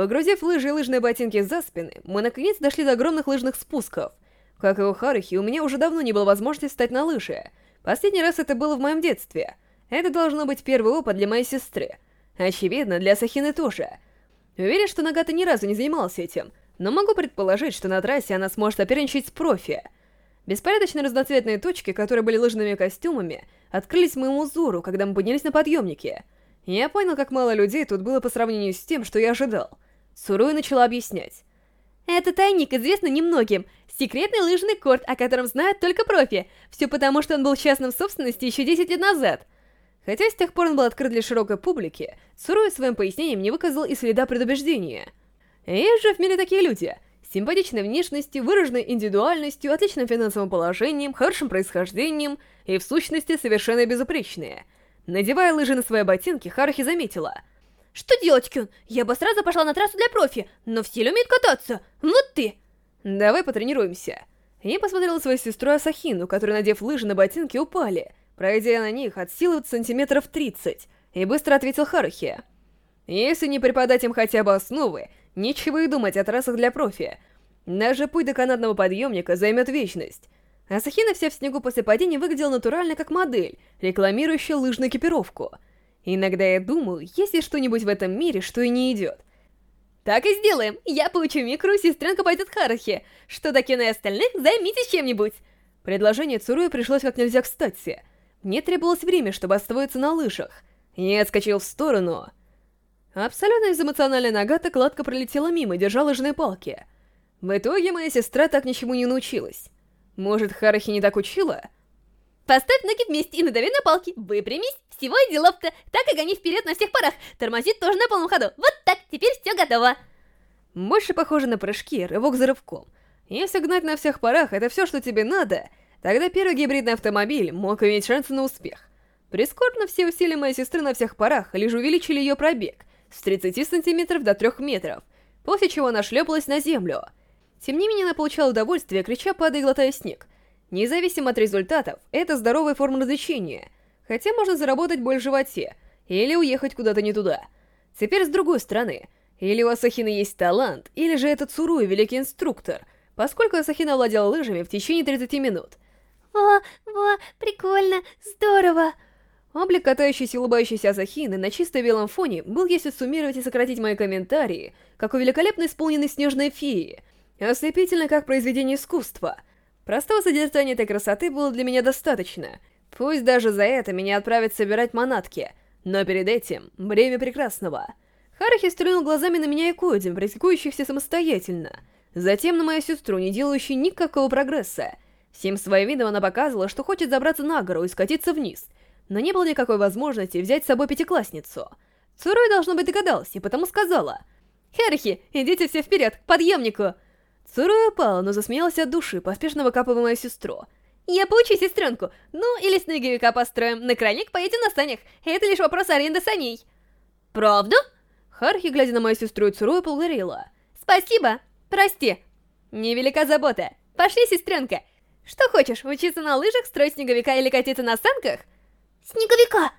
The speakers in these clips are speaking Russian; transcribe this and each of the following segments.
Погрузив лыжи и лыжные ботинки за спины, мы наконец дошли до огромных лыжных спусков. Как и у Харухи, у меня уже давно не было возможности встать на лыжи. Последний раз это было в моем детстве. Это должно быть первый опыт для моей сестры. Очевидно, для Сахины тоже. Уверен, что Нагата ни разу не занималась этим, но могу предположить, что на трассе она сможет соперничать с профи. Беспорядочные разноцветные точки, которые были лыжными костюмами, открылись моему взору, когда мы поднялись на подъемнике. Я понял, как мало людей тут было по сравнению с тем, что я ожидал. Суруя начала объяснять. Этот тайник известно немногим. Секретный лыжный корт, о котором знают только профи. Все потому, что он был частным собственности еще 10 лет назад. Хотя с тех пор он был открыт для широкой публики, Суруя своим пояснением не выказал и следа предубеждения. Есть же в мире такие люди — симпатичной внешностью, выраженной индивидуальностью, отличным финансовым положением, хорошим происхождением и, в сущности, совершенно безупречные. Надевая лыжи на свои ботинки, Харахи заметила. «Что делать, Кюн? Я бы сразу пошла на трассу для профи, но в стиле умеет кататься. Вот ты!» «Давай потренируемся». Я посмотрела свою сестру Асахину, которая, надев лыжи на ботинки, упали, пройдя на них от силы сантиметров 30, и быстро ответил Харахи. «Если не преподать им хотя бы основы, Нечего и думать о трассах для профи. Даже путь до канатного подъемника займет вечность. Асахина вся в снегу после падения выглядела натурально как модель, рекламирующая лыжную экипировку. Иногда я думаю, есть ли что-нибудь в этом мире, что и не идет. Так и сделаем. Я получу микро, сестренка пойдет Харахи. Что до Кена и остальных, займитесь чем-нибудь. Предложение Цуруя пришлось как нельзя кстати. Мне требовалось время, чтобы освоиться на лыжах. Я отскочил в сторону, Абсолютно безэмоциональная Нагата гладко пролетела мимо, держа лыжные палки. В итоге моя сестра так ничему не научилась. Может, Харахи не так учила? Поставь ноги вместе и надави на палки. Выпрямись. Всего и делов-то. Так и гони вперед на всех парах. Тормозит тоже на полном ходу. Вот так, теперь все готово. Больше похоже на прыжки, рывок за рывком. Если гнать на всех парах это все, что тебе надо, тогда первый гибридный автомобиль мог иметь шансы на успех. Прискорбно все усилия моей сестры на всех парах лишь увеличили ее пробег, с 30 сантиметров до 3 метров, после чего она шлепалась на землю. Тем не менее, она получала удовольствие, крича, падая и глотая снег. Независимо от результатов, это здоровая форма развлечения, хотя можно заработать боль в животе, или уехать куда-то не туда. Теперь с другой стороны, или у Асахины есть талант, или же этот Суруи великий инструктор, поскольку Асахина владела лыжами в течение 30 минут. «О, о, прикольно, здорово!» Облик катающейся и улыбающейся Асахины на чисто белом фоне был, если суммировать и сократить мои комментарии, как у великолепно исполненной снежной феи, ослепительно как произведение искусства. Простого содержания этой красоты было для меня достаточно. Пусть даже за это меня отправят собирать манатки, но перед этим время прекрасного. Харахи стрельнул глазами на меня и Коидин, практикующихся самостоятельно. Затем на мою сестру, не делающую никакого прогресса. Всем своим видом она показывала, что хочет забраться на гору и скатиться вниз — но не было никакой возможности взять с собой пятиклассницу. Цурой, должно быть, догадалась, и потому сказала. «Херхи, идите все вперед, к подъемнику!» Цурой упала, но засмеялась от души, поспешно выкапывая мою сестру. «Я поучу сестренку. Ну, или снеговика построим. На крайник поедем на санях. Это лишь вопрос аренды саней». «Правда?» Хархи, глядя на мою сестру и Цурой, поблагодарила. «Спасибо. Прости. Невелика забота. Пошли, сестренка. Что хочешь, учиться на лыжах, строить снеговика или катиться на санках?» Снеговика!»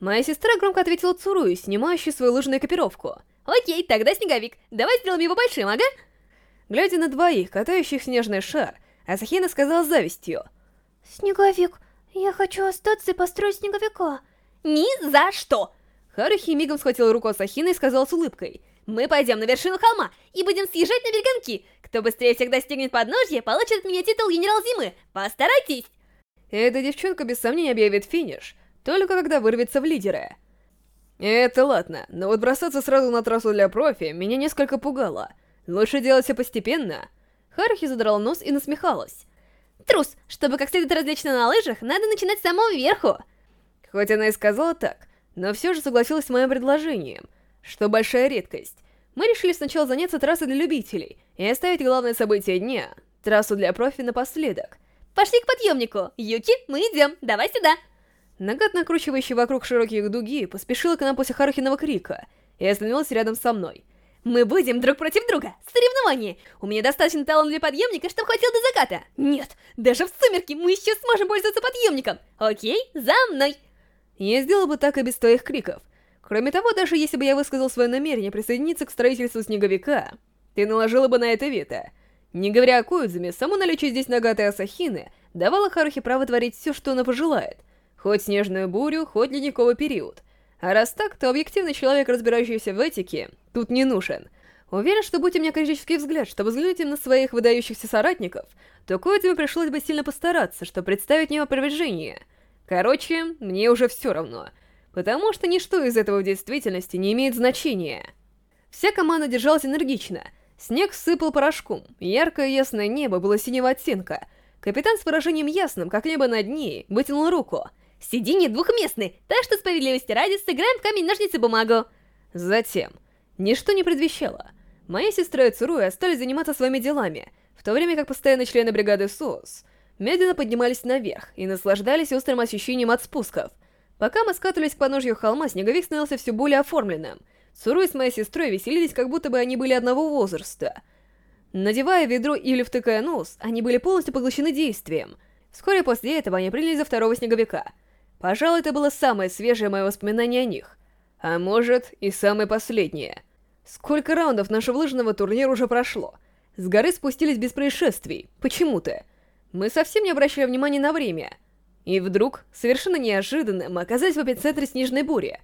Моя сестра громко ответила Цурую, снимающей свою лыжную экипировку. «Окей, тогда снеговик. Давай сделаем его большим, ага?» Глядя на двоих, катающих снежный шар, Асахина сказала с завистью. «Снеговик, я хочу остаться и построить снеговика». «Ни за что!» Харухи мигом схватила руку Асахины и сказала с улыбкой. «Мы пойдем на вершину холма и будем съезжать на береганки. Кто быстрее всех достигнет подножья, получит от меня титул Генерал Зимы. Постарайтесь!» Эта девчонка без сомнения объявит финиш, только когда вырвется в лидеры. Это ладно, но вот бросаться сразу на трассу для профи меня несколько пугало. Лучше делать все постепенно. Харахи задрал нос и насмехалась. Трус, чтобы как следует развлечься на лыжах, надо начинать с самого верху. Хоть она и сказала так, но все же согласилась с моим предложением, что большая редкость. Мы решили сначала заняться трассой для любителей и оставить главное событие дня — трассу для профи напоследок. Пошли к подъемнику! Юки, мы идем, давай сюда! Нагат, накручивающий вокруг широких дуги, поспешила к нам после Харухиного крика и остановилась рядом со мной. Мы будем друг против друга! Соревнование! У меня достаточно таланта для подъемника, чтобы хватило до заката! Нет, даже в сумерки мы еще сможем пользоваться подъемником! Окей, за мной! Я сделал бы так и без твоих криков. Кроме того, даже если бы я высказал свое намерение присоединиться к строительству снеговика, ты наложила бы на это вето. Не говоря о Коидзуме, само наличие здесь Нагаты Асахины давало Харухе право творить все, что она пожелает. Хоть снежную бурю, хоть ледниковый период. А раз так, то объективный человек, разбирающийся в этике, тут не нужен. Уверен, что будь у меня критический взгляд, чтобы взглянуть на своих выдающихся соратников, то Коидзуме пришлось бы сильно постараться, чтобы представить мне опровержение. Короче, мне уже все равно. Потому что ничто из этого в действительности не имеет значения. Вся команда держалась энергично. Снег сыпал порошком, яркое ясное небо было синего оттенка. Капитан с выражением ясным, как небо над ней, вытянул руку. «Сиденье двухместный, так что справедливости ради сыграем в камень-ножницы-бумагу!» Затем, ничто не предвещало. Моя сестра и Цуруи остались заниматься своими делами, в то время как постоянные члены бригады СОС медленно поднимались наверх и наслаждались острым ощущением от спусков. Пока мы скатывались к подножью холма, снеговик становился все более оформленным. Цуруи с моей сестрой веселились, как будто бы они были одного возраста. Надевая ведро или втыкая нос, они были полностью поглощены действием. Вскоре после этого они принялись за второго снеговика. Пожалуй, это было самое свежее мое воспоминание о них. А может, и самое последнее. Сколько раундов нашего лыжного турнира уже прошло? С горы спустились без происшествий, почему-то. Мы совсем не обращали внимания на время. И вдруг, совершенно неожиданно, мы оказались в эпицентре снежной бури.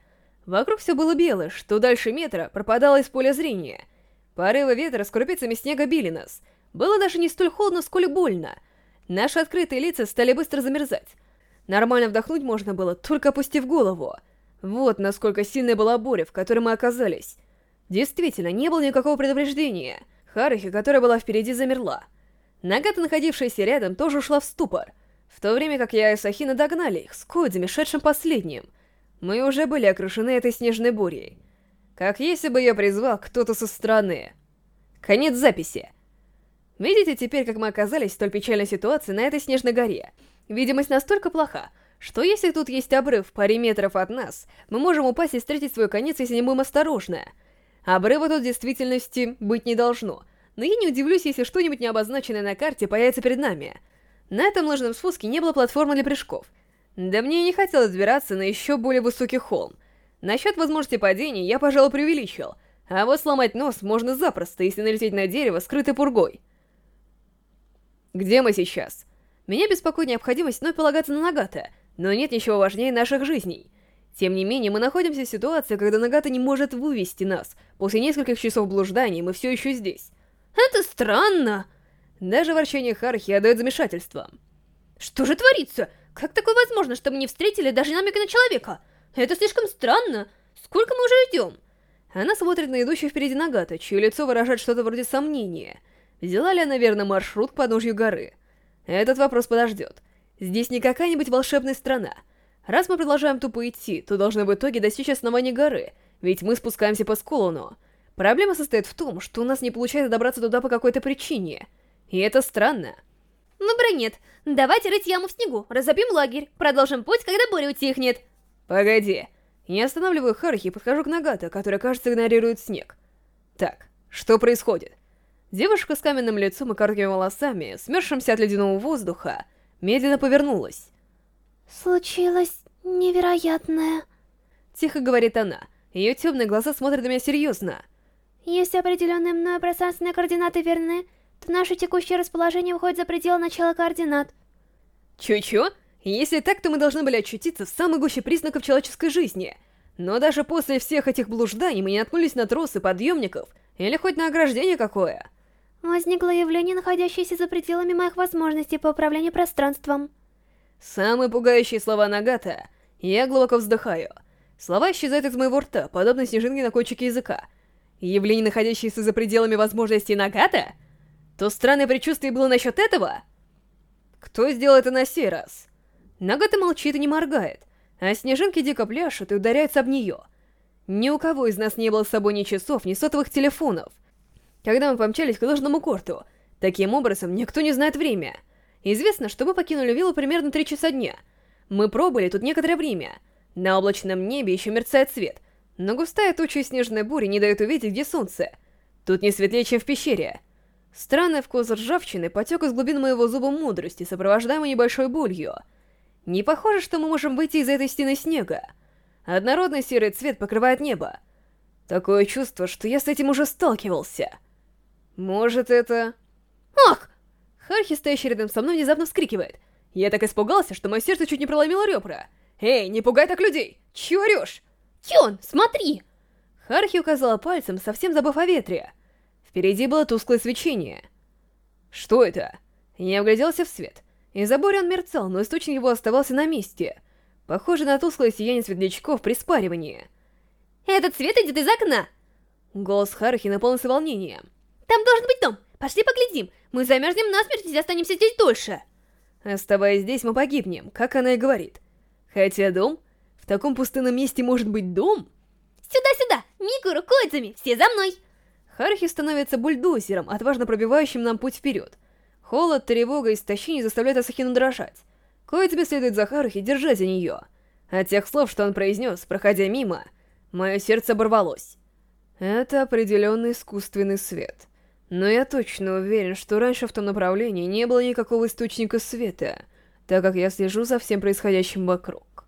Вокруг все было белое, что дальше метра пропадало из поля зрения. Порывы ветра с крупицами снега били нас. Было даже не столь холодно, сколь больно. Наши открытые лица стали быстро замерзать. Нормально вдохнуть можно было, только опустив голову. Вот насколько сильная была буря, в которой мы оказались. Действительно, не было никакого предупреждения. Харухи, которая была впереди, замерла. Нагата, находившаяся рядом, тоже ушла в ступор, в то время как я и Сахина догнали их, с Коидзи, шедшим последним. Мы уже были окружены этой снежной бурей. Как если бы я призвал кто-то со стороны. Конец записи. Видите теперь, как мы оказались в столь печальной ситуации на этой снежной горе? Видимость настолько плоха, что если тут есть обрыв в паре метров от нас, мы можем упасть и встретить свой конец, если не будем осторожны. Обрыва тут в действительности быть не должно, но я не удивлюсь, если что-нибудь необозначенное на карте появится перед нами. На этом ложном спуске не было платформы для прыжков. Да мне и не хотелось взбираться на еще более высокий холм. Насчет возможности падения я, пожалуй, преувеличил, а вот сломать нос можно запросто, если налететь на дерево, скрытой пургой. Где мы сейчас? Меня беспокоит необходимость вновь полагаться на Нагата, но нет ничего важнее наших жизней. Тем не менее, мы находимся в ситуации, когда Нагата не может вывести нас. После нескольких часов блужданий мы все еще здесь. Это странно. Даже ворчание Хархи отдает замешательством. Что же творится? Как такое возможно, что мы не встретили даже намека на человека? Это слишком странно. Сколько мы уже идем? Она смотрит на идущую впереди Нагата, чье лицо выражает что-то вроде сомнения. Взяла ли она верно маршрут к подножью горы? Этот вопрос подождет. Здесь не какая-нибудь волшебная страна. Раз мы продолжаем тупо идти, то должны в итоге достичь основания горы, ведь мы спускаемся по склону. Проблема состоит в том, что у нас не получается добраться туда по какой-то причине. И это странно. Выбора нет. Давайте рыть яму в снегу, разобьем лагерь, продолжим путь, когда буря утихнет. Погоди. Я останавливаю Харухи и подхожу к Нагата, который, кажется, игнорирует снег. Так, что происходит? Девушка с каменным лицом и короткими волосами, смерзшимся от ледяного воздуха, медленно повернулась. Случилось невероятное. Тихо говорит она. Ее темные глаза смотрят на меня серьезно. Если определенные мною пространственные координаты верны, то наше текущее расположение выходит за пределы начала координат. Чё-чё? Если так, то мы должны были очутиться в самой гуще признаков человеческой жизни. Но даже после всех этих блужданий мы не наткнулись на тросы подъемников или хоть на ограждение какое. Возникло явление, находящееся за пределами моих возможностей по управлению пространством. Самые пугающие слова Нагата. Я глубоко вздыхаю. Слова исчезают из моего рта, подобно снежинке на кончике языка. Явление, находящееся за пределами возможностей Нагата? То странное предчувствие было насчет этого? Кто сделал это на сей раз? Нагата молчит и не моргает, а снежинки дико пляшут и ударяются об нее. Ни у кого из нас не было с собой ни часов, ни сотовых телефонов. Когда мы помчались к ложному корту, таким образом никто не знает время. Известно, что мы покинули виллу примерно 3 часа дня. Мы пробыли тут некоторое время. На облачном небе еще мерцает свет, но густая туча и снежная буря не дают увидеть, где солнце. Тут не светлее, чем в пещере. Странный вкус ржавчины потек из глубин моего зуба мудрости, сопровождаемый небольшой болью. Не похоже, что мы можем выйти из этой стены снега. Однородный серый цвет покрывает небо. Такое чувство, что я с этим уже сталкивался. Может, это... Ах! Хархи, стоящий рядом со мной, внезапно вскрикивает. Я так испугался, что мое сердце чуть не проломило ребра. «Эй, не пугай так людей! Чего орешь?» «Кён, смотри!» Хархи указала пальцем, совсем забыв о ветре. Впереди было тусклое свечение. Что это? Я вгляделся в свет. И заборе он мерцал, но источник его оставался на месте. Похоже на тусклое сияние светлячков при спаривании. «Этот свет идет из окна!» Голос Харухи наполнился волнением. «Там должен быть дом! Пошли поглядим! Мы замерзнем насмерть, если останемся здесь дольше!» Оставаясь здесь, мы погибнем, как она и говорит. Хотя дом? В таком пустынном месте может быть дом? Сюда-сюда! Микуру, Койцами, все за мной! Харахи становится бульдозером, отважно пробивающим нам путь вперед. Холод, тревога и истощение заставляют Асахину дрожать. Коидзуми следует за Харухи, держась за нее. От тех слов, что он произнес, проходя мимо, мое сердце оборвалось. Это определенный искусственный свет. Но я точно уверен, что раньше в том направлении не было никакого источника света, так как я слежу за всем происходящим вокруг.